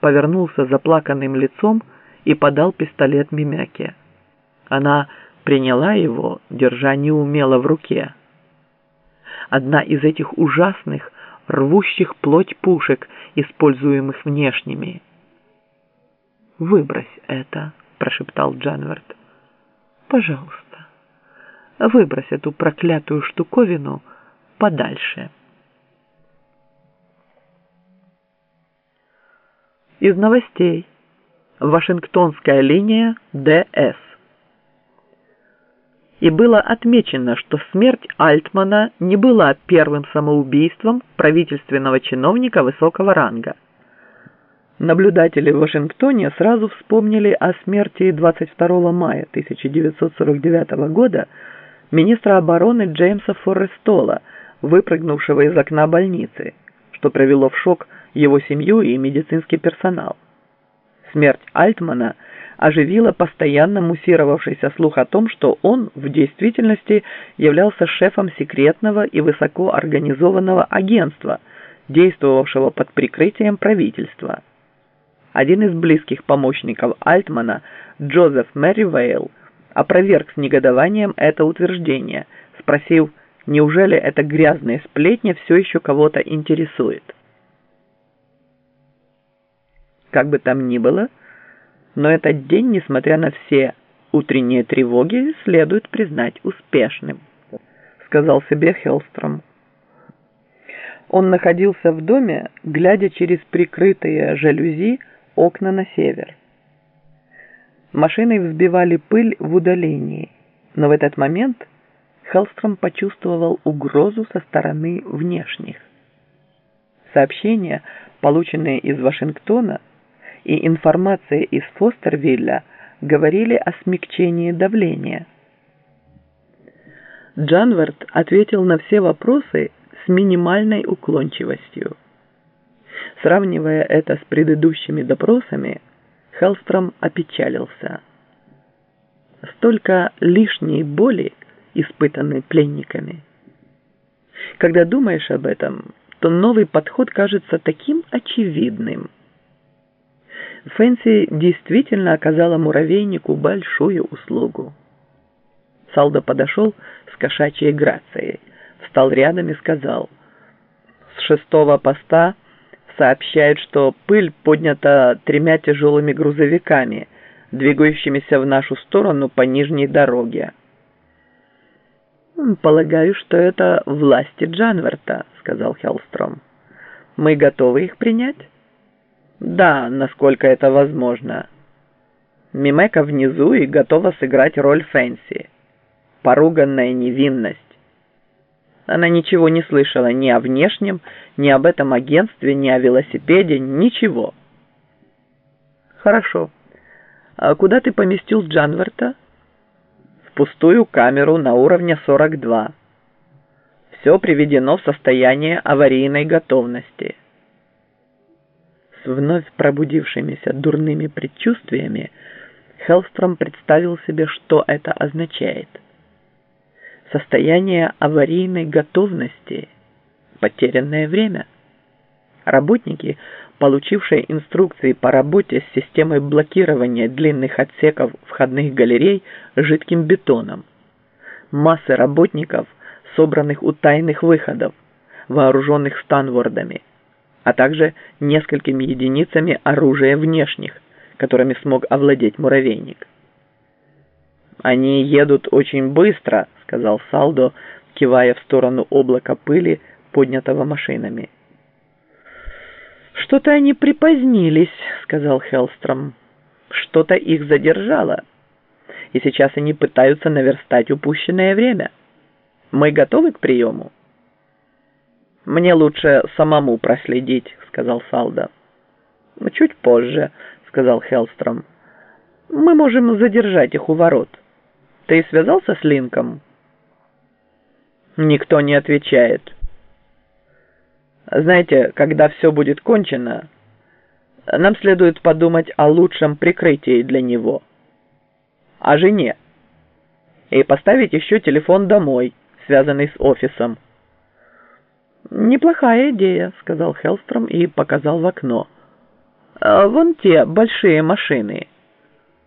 повернулся заплаканным лицом и подал пистолет Мимяке. Она приняла его, держа неумело в руке. Одна из этих ужасных, рвущих плоть пушек, используемых внешними. «Выбрось это», — прошептал Джанверт. «Пожалуйста, выбрось эту проклятую штуковину подальше». Из новостей. Вашингтонская линия ДС. И было отмечено, что смерть Альтмана не была первым самоубийством правительственного чиновника высокого ранга. Наблюдатели в Вашингтоне сразу вспомнили о смерти 22 мая 1949 года министра обороны Джеймса Форрестола, выпрыгнувшего из окна больницы, что привело в шок его семью и медицинский персонал. Смерть Альтмана оживила постоянно муссировавшийся слух о том, что он в действительности являлся шефом секретного и высоко организованного агентства, действовавшего под прикрытием правительства. Один из близких помощников Альтмана, Джозеф Мэривейл, опроверг с негодованием это утверждение, спросив, неужели эта грязная сплетня все еще кого-то интересует. Как бы там ни было, но этот день, несмотря на все утренние тревоги, следует признать успешным, сказал себе Хелстром. Он находился в доме, глядя через прикрытые жалюзи окна на север. Машины взбивали пыль в удалении, но в этот момент Хелстром почувствовал угрозу со стороны внешних. Сообщения, полученные из Вашингтона, и информация из Фостервилля говорили о смягчении давления. Джанвард ответил на все вопросы с минимальной уклончивостью. Сравнивая это с предыдущими допросами, Хелстром опечалился. Столько лишней боли, испытанной пленниками. Когда думаешь об этом, то новый подход кажется таким очевидным – Фэнси действительно оказала муравейнику большую услугу. Салдо подошел с кошачьей грацией, встал рядом и сказал, «С шестого поста сообщают, что пыль поднята тремя тяжелыми грузовиками, двигающимися в нашу сторону по нижней дороге». «Полагаю, что это власти Джанверта», — сказал Хеллстром. «Мы готовы их принять?» Да, насколько это возможно. Мимека внизу и готова сыграть роль Фэнси. Поруганная невинность. Она ничего не слышала ни о внешнем, ни об этом агентстве, ни о велосипеде, ничего. Хорошо. А куда ты поместил Джанверта? В пустую камеру на уровне 42. Все приведено в состояние аварийной готовности вновь пробудившимися дурными предчувствиями, Хеллстром представил себе, что это означает. Состояние аварийной готовности, потерянное время. Работники, получившие инструкции по работе с системой блокирования длинных отсеков входных галерей жидким бетоном. Массы работников, собранных у тайных выходов, вооруженных станвордами – а также несколькими единицами оружия внешних, которыми смог овладеть муравейник. «Они едут очень быстро», — сказал Салдо, кивая в сторону облака пыли, поднятого машинами. «Что-то они припозднились», — сказал Хеллстром. «Что-то их задержало, и сейчас они пытаются наверстать упущенное время. Мы готовы к приему?» «Мне лучше самому проследить», — сказал Салда. «Чуть позже», — сказал Хеллстром. «Мы можем задержать их у ворот. Ты связался с Линком?» Никто не отвечает. Знаете, когда все будет кончено, нам следует подумать о лучшем прикрытии для него. О жене. И поставить еще телефон домой, связанный с офисом. «Неплохая идея», — сказал Хеллстром и показал в окно. Э, вон те большие машины.